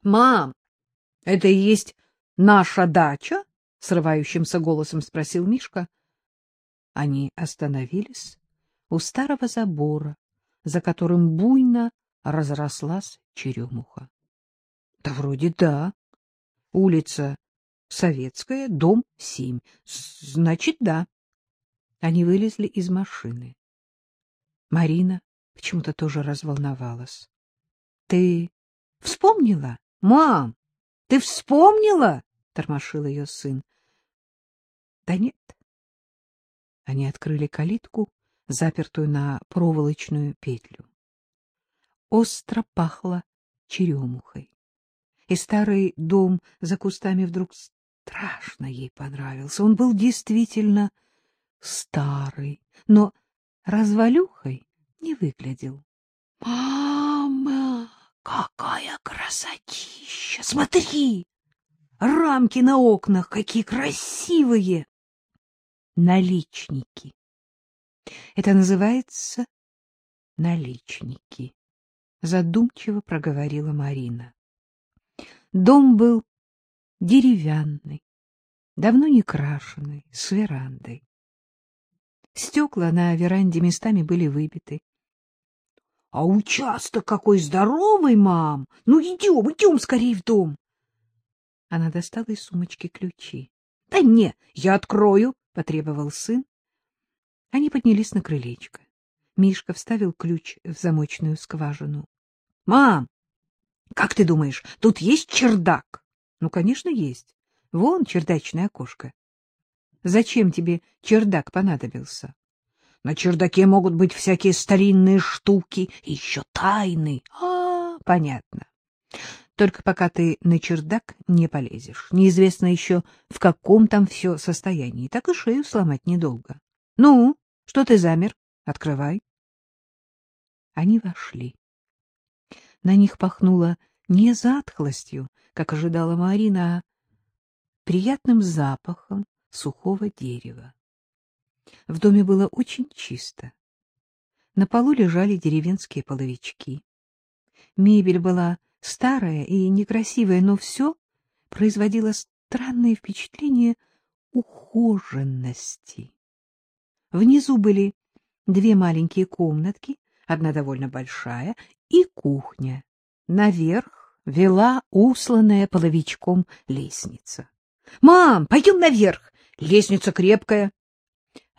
— Мам, это и есть наша дача? — срывающимся голосом спросил Мишка. Они остановились у старого забора, за которым буйно разрослась черемуха. — Да вроде да. Улица Советская, дом семь. Значит, да. Они вылезли из машины. Марина почему-то тоже разволновалась. — Ты вспомнила? Мам, ты вспомнила? — тормошил ее сын. — Да нет. Они открыли калитку, запертую на проволочную петлю. Остро пахло черемухой. И старый дом за кустами вдруг страшно ей понравился. Он был действительно старый, но развалюхой не выглядел. — Мама, какая красотища! Смотри! Рамки на окнах какие красивые! Наличники. Это называется наличники, задумчиво проговорила Марина. Дом был деревянный, давно не крашеный, с верандой. Стекла на веранде местами были выбиты. — А участок какой здоровый, мам! Ну, идем, идем скорее в дом! Она достала из сумочки ключи. — Дай мне, я открою! — потребовал сын. Они поднялись на крылечко. Мишка вставил ключ в замочную скважину. — Мам, как ты думаешь, тут есть чердак? — Ну, конечно, есть. Вон чердачное окошко. Зачем тебе чердак понадобился? На чердаке могут быть всякие старинные штуки, еще тайны. А, понятно. Только пока ты на чердак не полезешь. Неизвестно еще, в каком там все состоянии. Так и шею сломать недолго. Ну, что ты замер? Открывай. Они вошли. На них пахнуло не затхлостью, как ожидала Марина, а приятным запахом сухого дерева. В доме было очень чисто. На полу лежали деревенские половички. Мебель была старая и некрасивая, но все производило странное впечатление ухоженности. Внизу были две маленькие комнатки, одна довольно большая, и кухня. Наверх вела усланная половичком лестница. — Мам, пойдем наверх! Лестница крепкая.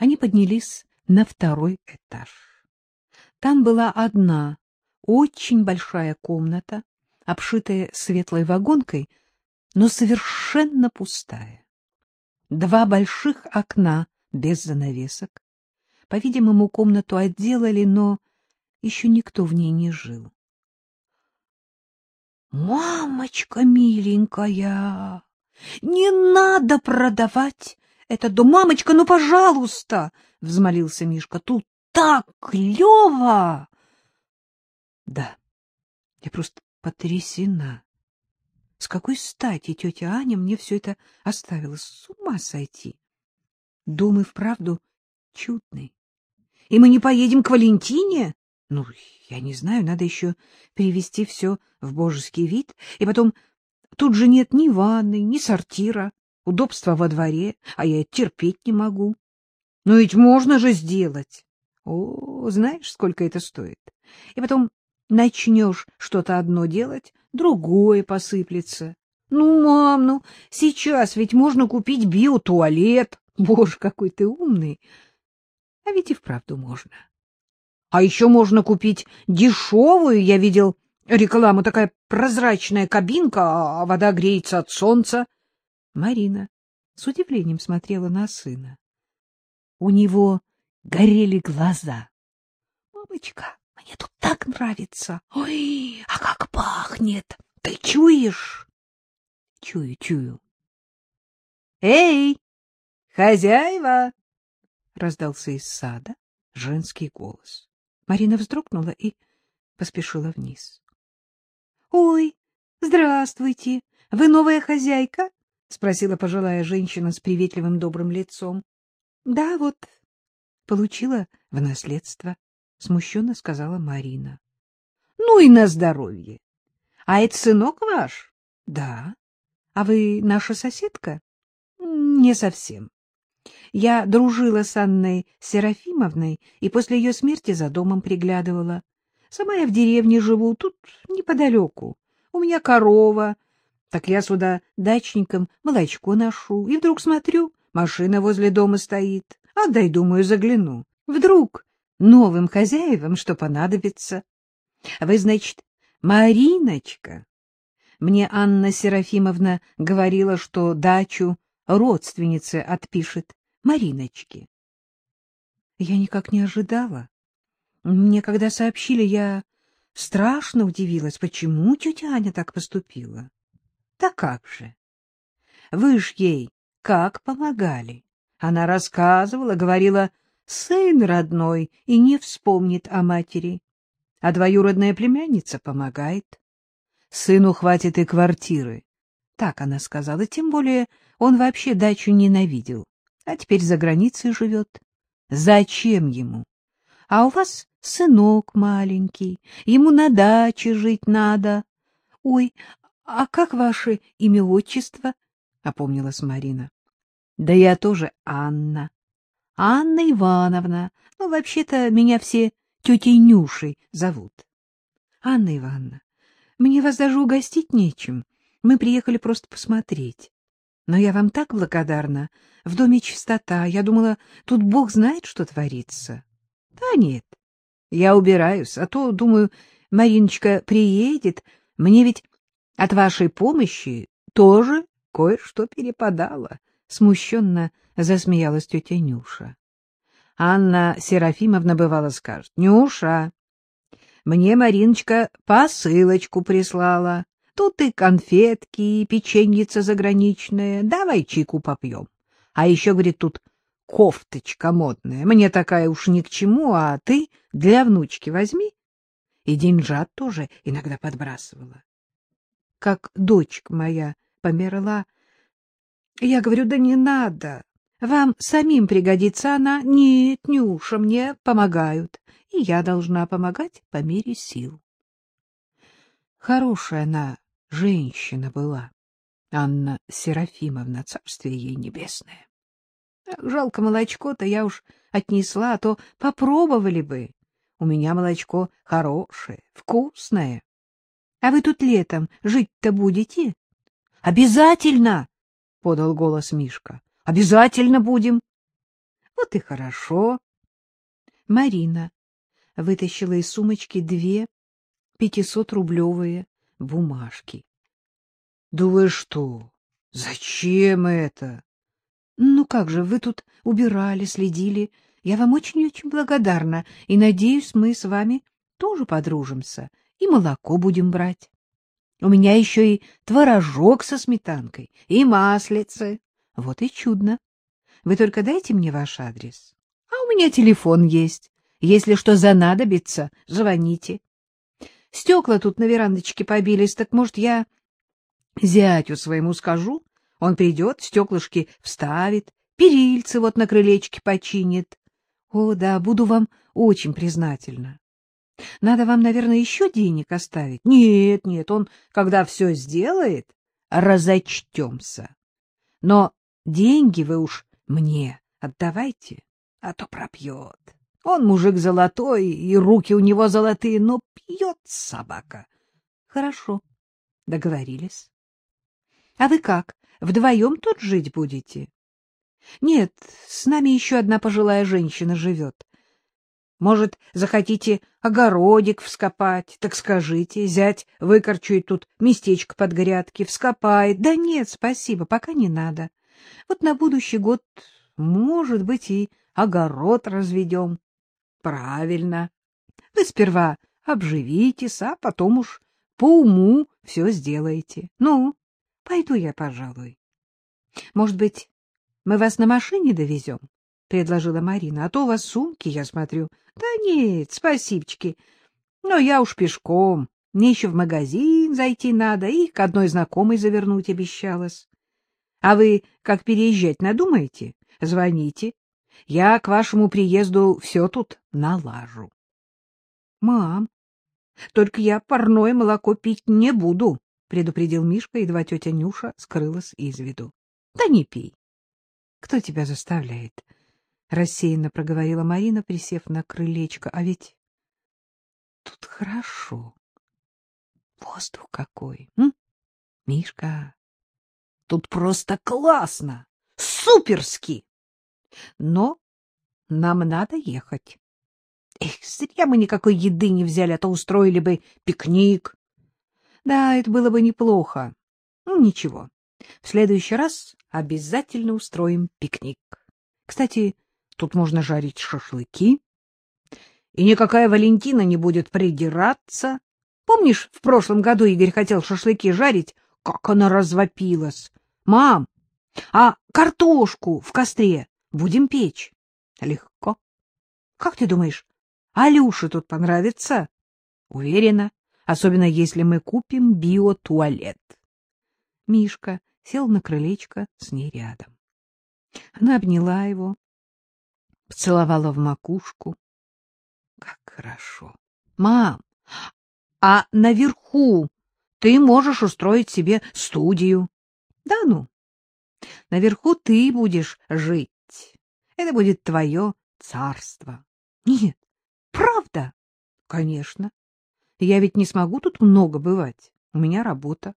Они поднялись на второй этаж. Там была одна очень большая комната, обшитая светлой вагонкой, но совершенно пустая. Два больших окна без занавесок. По-видимому, комнату отделали, но еще никто в ней не жил. «Мамочка миленькая, не надо продавать этот дом! Мамочка, ну, пожалуйста!» — взмолился Мишка. «Тут так клево!» «Да, я просто потрясена. С какой стати тетя Аня мне все это оставила? С ума сойти! Дом и вправду чудный. И мы не поедем к Валентине?» Ну, я не знаю, надо еще перевести все в божеский вид. И потом, тут же нет ни ванны, ни сортира, удобства во дворе, а я терпеть не могу. Но ведь можно же сделать. О, знаешь, сколько это стоит? И потом начнешь что-то одно делать, другое посыплется. Ну, мам, ну, сейчас ведь можно купить биотуалет. Боже, какой ты умный. А ведь и вправду можно. А еще можно купить дешевую, я видел рекламу, такая прозрачная кабинка, а вода греется от солнца. Марина с удивлением смотрела на сына. У него горели глаза. — Мамочка, мне тут так нравится. Ой, а как пахнет! Ты чуешь? — Чую, чую. — Эй, хозяева! — раздался из сада женский голос. Марина вздрогнула и поспешила вниз. — Ой, здравствуйте! Вы новая хозяйка? — спросила пожилая женщина с приветливым добрым лицом. — Да, вот, получила в наследство, — смущенно сказала Марина. — Ну и на здоровье! А это сынок ваш? — Да. А вы наша соседка? — Не совсем. Я дружила с Анной Серафимовной и после ее смерти за домом приглядывала. Сама я в деревне живу, тут неподалеку. У меня корова. Так я сюда дачникам молочко ношу. И вдруг смотрю, машина возле дома стоит. Отдай, думаю, загляну. Вдруг новым хозяевам что понадобится. Вы, значит, Мариночка? Мне Анна Серафимовна говорила, что дачу родственнице отпишет Мариночке. Я никак не ожидала. Мне когда сообщили, я страшно удивилась, почему тетя Аня так поступила. Да как же? Вы ж ей как помогали? Она рассказывала, говорила, сын родной и не вспомнит о матери, а двоюродная племянница помогает. Сыну хватит и квартиры. Так она сказала, тем более он вообще дачу ненавидел, а теперь за границей живет. Зачем ему? А у вас сынок маленький, ему на даче жить надо. Ой, а как ваше имя-отчество? — опомнилась Марина. — Да я тоже Анна. Анна Ивановна. Ну, вообще-то меня все тетей Нюшей зовут. Анна Ивановна, мне вас даже угостить нечем. Мы приехали просто посмотреть. Но я вам так благодарна. В доме чистота. Я думала, тут Бог знает, что творится. Да нет, я убираюсь, а то, думаю, Мариночка приедет. Мне ведь от вашей помощи тоже кое-что перепадало. Смущенно засмеялась тетя Нюша. Анна Серафимовна бывало скажет, Нюша, мне Мариночка посылочку прислала. Тут и конфетки, и печеньица заграничная. Давай чайку попьем. А еще, говорит, тут кофточка модная. Мне такая уж ни к чему, а ты для внучки возьми. И деньжат тоже иногда подбрасывала. Как дочка моя померла. Я говорю, да не надо. Вам самим пригодится она. Нет, Нюша, мне помогают. И я должна помогать по мере сил. Хорошая она женщина была, Анна Серафимовна, царствие ей небесное. Жалко молочко-то я уж отнесла, а то попробовали бы. У меня молочко хорошее, вкусное. А вы тут летом жить-то будете? — Обязательно! — подал голос Мишка. — Обязательно будем. — Вот и хорошо. Марина вытащила из сумочки две пятисотрублевые бумажки. — Да что? Зачем это? — Ну как же, вы тут убирали, следили. Я вам очень-очень благодарна, и, надеюсь, мы с вами тоже подружимся и молоко будем брать. У меня еще и творожок со сметанкой, и маслице. Вот и чудно. Вы только дайте мне ваш адрес. А у меня телефон есть. Если что занадобится, звоните. Стекла тут на верандочке побились, так, может, я зятю своему скажу? Он придет, стеклышки вставит, перильцы вот на крылечке починит. О, да, буду вам очень признательна. Надо вам, наверное, еще денег оставить. Нет, нет, он, когда все сделает, разочтемся. Но деньги вы уж мне отдавайте, а то пропьет. Он мужик золотой, и руки у него золотые, но пьет собака. Хорошо, договорились. А вы как, вдвоем тут жить будете? Нет, с нами еще одна пожилая женщина живет. Может, захотите огородик вскопать? Так скажите, зять выкорчует тут местечко под грядки, вскопает. Да нет, спасибо, пока не надо. Вот на будущий год, может быть, и огород разведем. Правильно. Вы сперва обживитесь, а потом уж по уму все сделаете. Ну, пойду я, пожалуй. Может быть, мы вас на машине довезем? — предложила Марина. — А то у вас сумки, я смотрю. — Да нет, спасибочки. Но я уж пешком. Мне еще в магазин зайти надо и к одной знакомой завернуть обещалась. А вы как переезжать надумаете? Звоните. Я к вашему приезду все тут налажу. — Мам, только я парное молоко пить не буду, предупредил Мишка, едва тетя Нюша скрылась из виду. — Да не пей. — Кто тебя заставляет? — рассеянно проговорила Марина, присев на крылечко. — А ведь тут хорошо. Воздух какой, м? Мишка, тут просто классно, суперски. Но нам надо ехать. Эх, зря мы никакой еды не взяли, а то устроили бы пикник. Да, это было бы неплохо. Ну, ничего. В следующий раз обязательно устроим пикник. Кстати, тут можно жарить шашлыки. И никакая Валентина не будет придираться. Помнишь, в прошлом году Игорь хотел шашлыки жарить? Как она развопилась! Мам, а картошку в костре будем печь? Легко. Как ты думаешь, Алюше тут понравится? Уверена, особенно если мы купим биотуалет. Мишка сел на крылечко с ней рядом. Она обняла его, поцеловала в макушку. Как хорошо. Мам, а наверху ты можешь устроить себе студию. Да ну. Наверху ты будешь жить. Это будет твое царство. Нет, Правда? Конечно. Я ведь не смогу тут много бывать. У меня работа.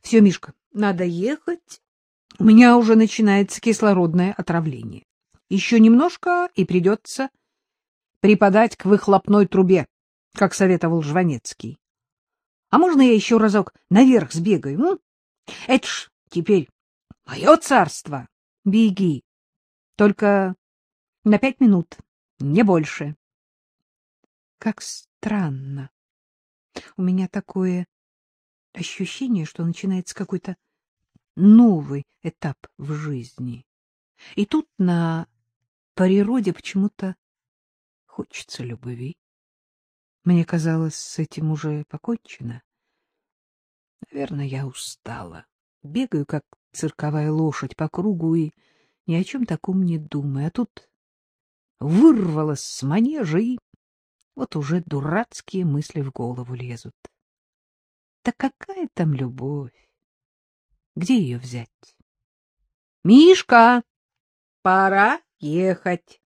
Все, Мишка, надо ехать. У меня уже начинается кислородное отравление. Еще немножко, и придется припадать к выхлопной трубе, как советовал Жванецкий. А можно я еще разок наверх сбегаю? М? Это ж теперь мое царство. Беги. Только на пять минут, не больше. Как странно. У меня такое ощущение, что начинается какой-то новый этап в жизни. И тут на природе почему-то хочется любви. Мне казалось, с этим уже покончено. Наверное, я устала. Бегаю, как цирковая лошадь, по кругу и ни о чем таком не думаю. А тут вырвалась с манежа и вот уже дурацкие мысли в голову лезут. Да какая там любовь? Где ее взять? — Мишка, пора ехать.